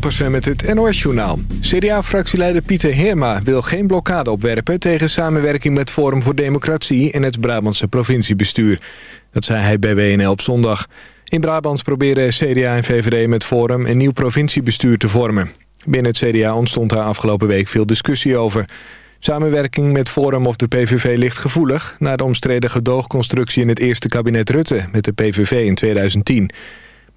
Ampersen met het NOS-journaal. CDA-fractieleider Pieter Heerma wil geen blokkade opwerpen... tegen samenwerking met Forum voor Democratie in het Brabantse provinciebestuur. Dat zei hij bij WNL op zondag. In Brabant proberen CDA en VVD met Forum een nieuw provinciebestuur te vormen. Binnen het CDA ontstond daar afgelopen week veel discussie over. Samenwerking met Forum of de PVV ligt gevoelig... na de omstreden gedoogconstructie in het eerste kabinet Rutte met de PVV in 2010...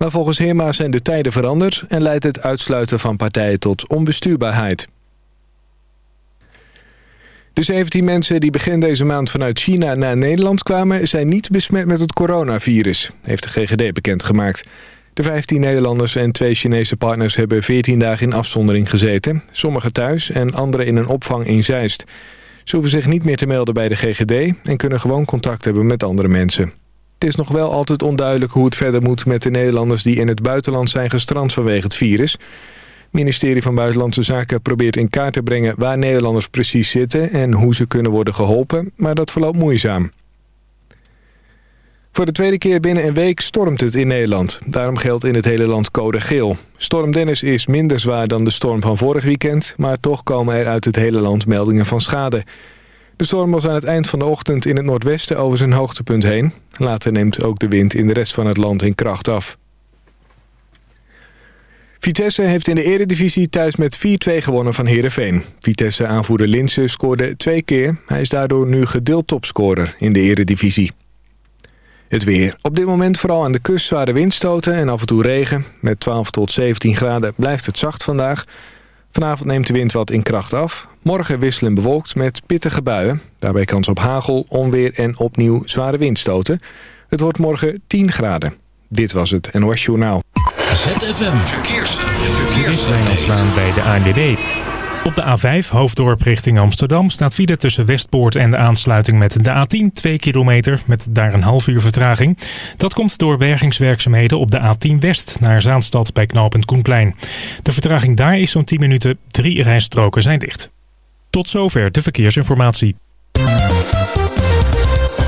Maar volgens Heerma zijn de tijden veranderd... en leidt het uitsluiten van partijen tot onbestuurbaarheid. De 17 mensen die begin deze maand vanuit China naar Nederland kwamen... zijn niet besmet met het coronavirus, heeft de GGD bekendgemaakt. De 15 Nederlanders en twee Chinese partners hebben 14 dagen in afzondering gezeten. Sommigen thuis en anderen in een opvang in Zeist. Ze hoeven zich niet meer te melden bij de GGD... en kunnen gewoon contact hebben met andere mensen. Het is nog wel altijd onduidelijk hoe het verder moet met de Nederlanders die in het buitenland zijn gestrand vanwege het virus. Het ministerie van Buitenlandse Zaken probeert in kaart te brengen waar Nederlanders precies zitten en hoe ze kunnen worden geholpen, maar dat verloopt moeizaam. Voor de tweede keer binnen een week stormt het in Nederland. Daarom geldt in het hele land code geel. Storm Dennis is minder zwaar dan de storm van vorig weekend... maar toch komen er uit het hele land meldingen van schade. De storm was aan het eind van de ochtend in het noordwesten over zijn hoogtepunt heen. Later neemt ook de wind in de rest van het land in kracht af. Vitesse heeft in de eredivisie thuis met 4-2 gewonnen van Heerenveen. Vitesse-aanvoerder Linse scoorde twee keer. Hij is daardoor nu gedeeld topscorer in de eredivisie. Het weer. Op dit moment vooral aan de kust zware windstoten en af en toe regen. Met 12 tot 17 graden blijft het zacht vandaag. Vanavond neemt de wind wat in kracht af. Morgen wisselen bewolkt met pittige buien. Daarbij kans op hagel, onweer en opnieuw zware windstoten. Het wordt morgen 10 graden. Dit was het NOS Journaal. ZFM Verkeers. Verkeers. bij de ANWB. Op de A5 Hoofddorp richting Amsterdam staat file tussen Westpoort en de aansluiting met de A10 2 kilometer met daar een half uur vertraging. Dat komt door bergingswerkzaamheden op de A10 West naar Zaanstad bij knooppunt Koenplein. De vertraging daar is zo'n 10 minuten, drie rijstroken zijn dicht. Tot zover de verkeersinformatie.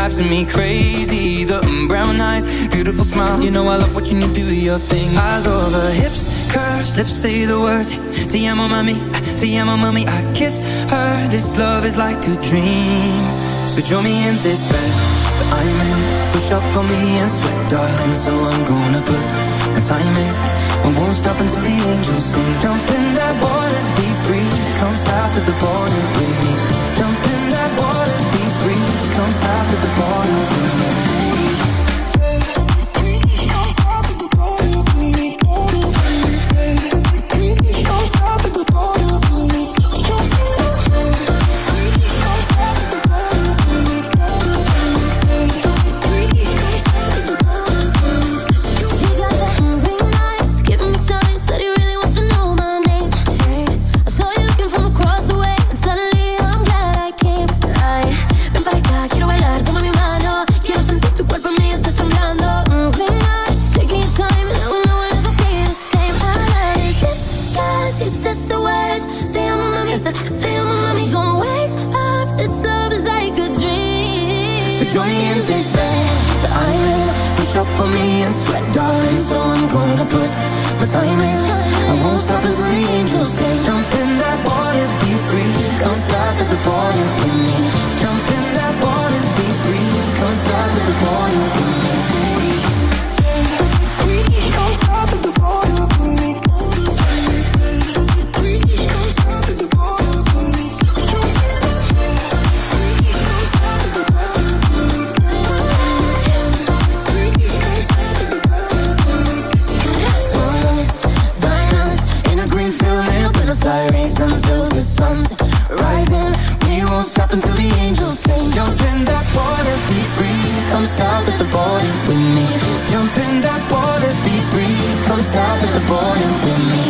drives me crazy. The mm, brown eyes, beautiful smile. You know I love what you do your thing. I love her hips, curves, lips say the words. Te amo mami, te I kiss her, this love is like a dream. So join me in this bed. That I'm in Push up on me and sweat darling. So I'm gonna put my time in. I won't stop until the angels sing. Jump in that water, be free. Come out to the border. I'm stuck at the bottom. just the words. They are Damn, mommy, my mommy. Don't wake up. This love is like a dream. So join me in this bed that I'm in. Push up on me and sweat, darling. So I'm gonna put my time in. I won't stop until the angels say, jump in that water, be free. Come south of the border with me. Jump in that water, be free. Come south of the border with me. south the border with me. Jump in that water, be free. Come south at the border with me.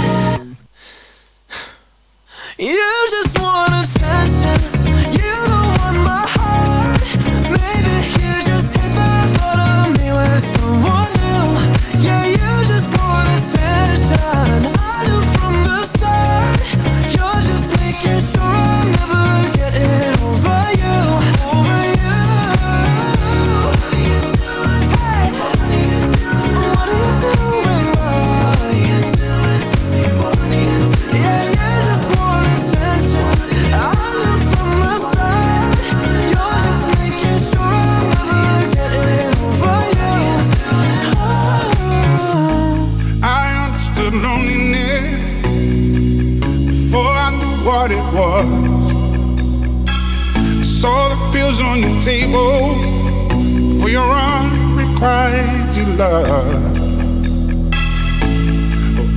love.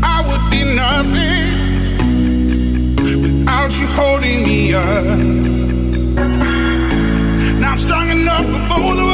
I would be nothing without you holding me up. Now I'm strong enough for both of us.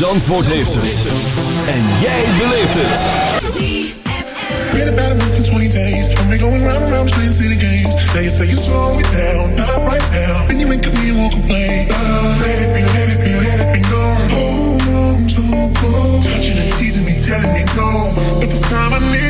Zandvoort heeft het. En jij beleeft het. Been about a month and 20 days And we going round and round playing city games Now you say you slow me down, not right now Then you ain't at me and walk away oh, Let it be, let it be, let it be known Oh, no, no, go. Touching and teasing me, telling me no But this time I need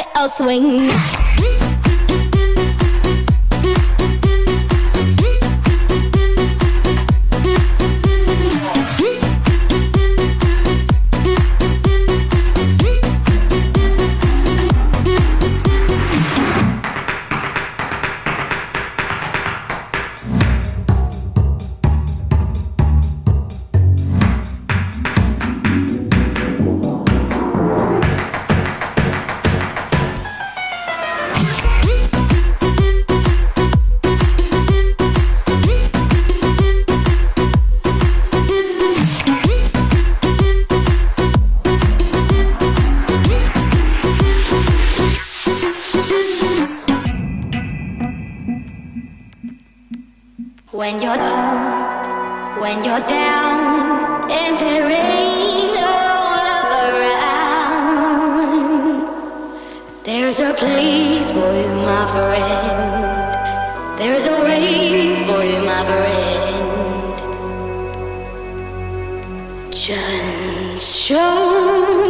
it, I'll swing. There's a place for you, my friend. There's a way for you, my friend. Just show.